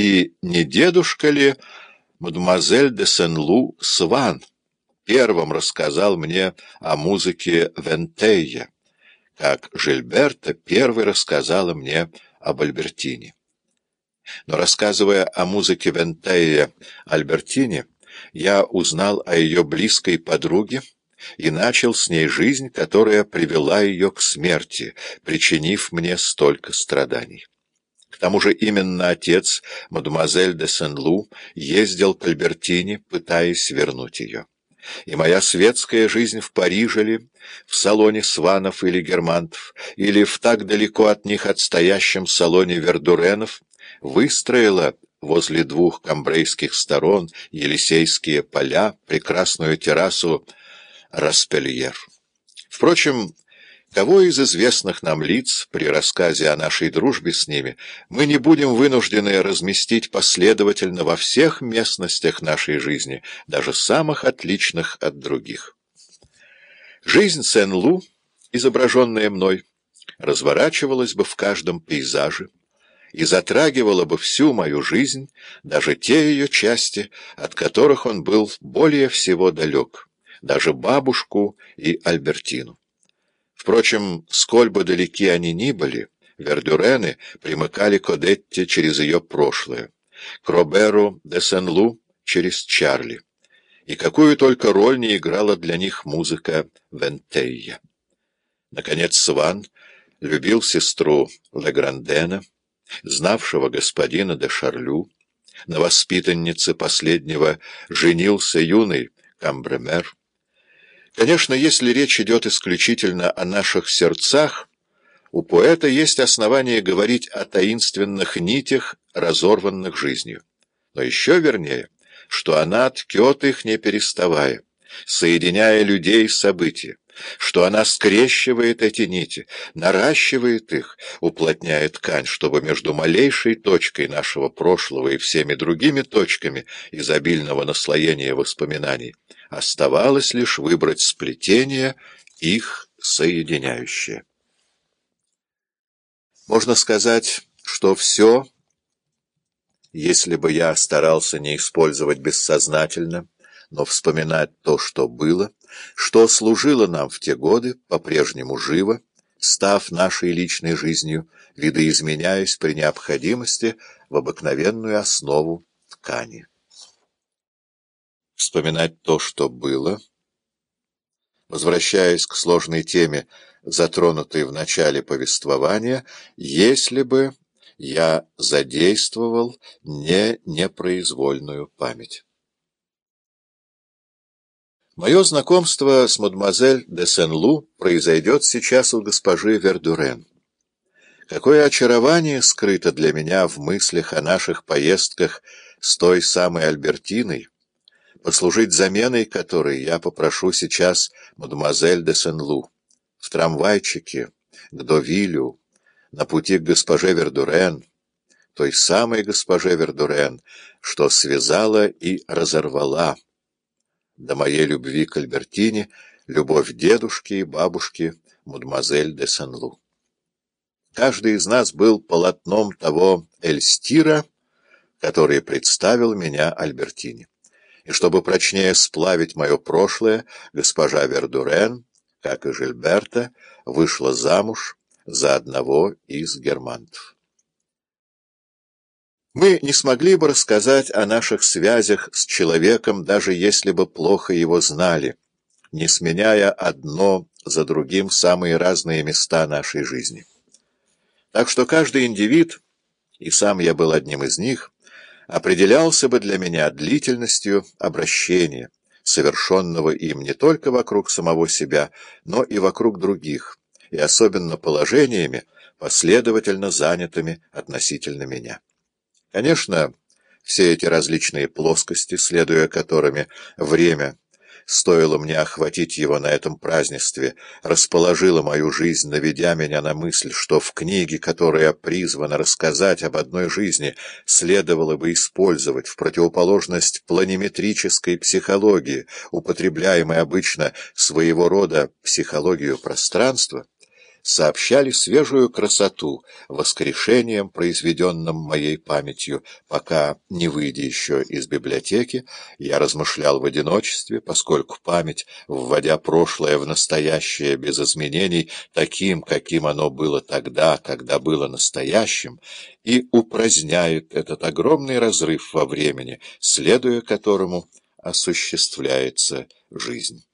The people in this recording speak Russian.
и не дедушка ли мадемуазель де Сен-Лу Сван первым рассказал мне о музыке Вентея, как Жильберта первой рассказала мне об Альбертине. Но рассказывая о музыке Вентея Альбертине, я узнал о ее близкой подруге и начал с ней жизнь, которая привела ее к смерти, причинив мне столько страданий. Тому же именно отец, мадемуазель де Сен-Лу, ездил к Альбертине, пытаясь вернуть ее. И моя светская жизнь в Париже ли, в салоне Сванов или Германтов, или в так далеко от них отстоящем салоне Вердуренов, выстроила возле двух камбрейских сторон Елисейские поля, прекрасную террасу Распельер. Впрочем, Кого из известных нам лиц при рассказе о нашей дружбе с ними мы не будем вынуждены разместить последовательно во всех местностях нашей жизни, даже самых отличных от других. Жизнь Сен-Лу, изображенная мной, разворачивалась бы в каждом пейзаже и затрагивала бы всю мою жизнь, даже те ее части, от которых он был более всего далек, даже бабушку и Альбертину. Впрочем, сколь бы далеки они ни были, Вердюрены примыкали к Одетте через ее прошлое, к Роберу де Сен-Лу через Чарли. И какую только роль не играла для них музыка Вентейя. Наконец Сван любил сестру Леграндена, знавшего господина де Шарлю, на воспитаннице последнего женился юный Камбремер, Конечно, если речь идет исключительно о наших сердцах, у поэта есть основания говорить о таинственных нитях, разорванных жизнью. Но еще вернее, что она ткет их не переставая, соединяя людей с события, что она скрещивает эти нити, наращивает их, уплотняя ткань, чтобы между малейшей точкой нашего прошлого и всеми другими точками изобильного наслоения воспоминаний оставалось лишь выбрать сплетение, их соединяющее. Можно сказать, что все, если бы я старался не использовать бессознательно, но вспоминать то, что было, что служило нам в те годы, по-прежнему живо, став нашей личной жизнью, видоизменяясь при необходимости в обыкновенную основу ткани. Вспоминать то, что было, возвращаясь к сложной теме, затронутой в начале повествования, если бы я задействовал не непроизвольную память. Мое знакомство с мадемуазель де Сен-Лу произойдет сейчас у госпожи Вердурен. Какое очарование скрыто для меня в мыслях о наших поездках с той самой Альбертиной, послужить заменой которой я попрошу сейчас мадемуазель де Сен-Лу. В трамвайчике, к Довилю, на пути к госпоже Вердурен, той самой госпоже Вердурен, что связала и разорвала до моей любви к Альбертине, любовь дедушки и бабушки, мадемуазель де Сен-Лу. Каждый из нас был полотном того Эльстира, который представил меня Альбертине. И чтобы прочнее сплавить мое прошлое, госпожа Вердурен, как и Жильберта, вышла замуж за одного из германтов. Мы не смогли бы рассказать о наших связях с человеком, даже если бы плохо его знали, не сменяя одно за другим самые разные места нашей жизни. Так что каждый индивид, и сам я был одним из них, определялся бы для меня длительностью обращения, совершенного им не только вокруг самого себя, но и вокруг других, и особенно положениями, последовательно занятыми относительно меня. Конечно, все эти различные плоскости, следуя которыми время, стоило мне охватить его на этом празднестве, расположило мою жизнь, наведя меня на мысль, что в книге, которая призвана рассказать об одной жизни, следовало бы использовать в противоположность планиметрической психологии, употребляемой обычно своего рода психологию пространства, сообщали свежую красоту воскрешением, произведенным моей памятью, пока, не выйдя еще из библиотеки, я размышлял в одиночестве, поскольку память, вводя прошлое в настоящее без изменений, таким, каким оно было тогда, когда было настоящим, и упраздняет этот огромный разрыв во времени, следуя которому осуществляется жизнь.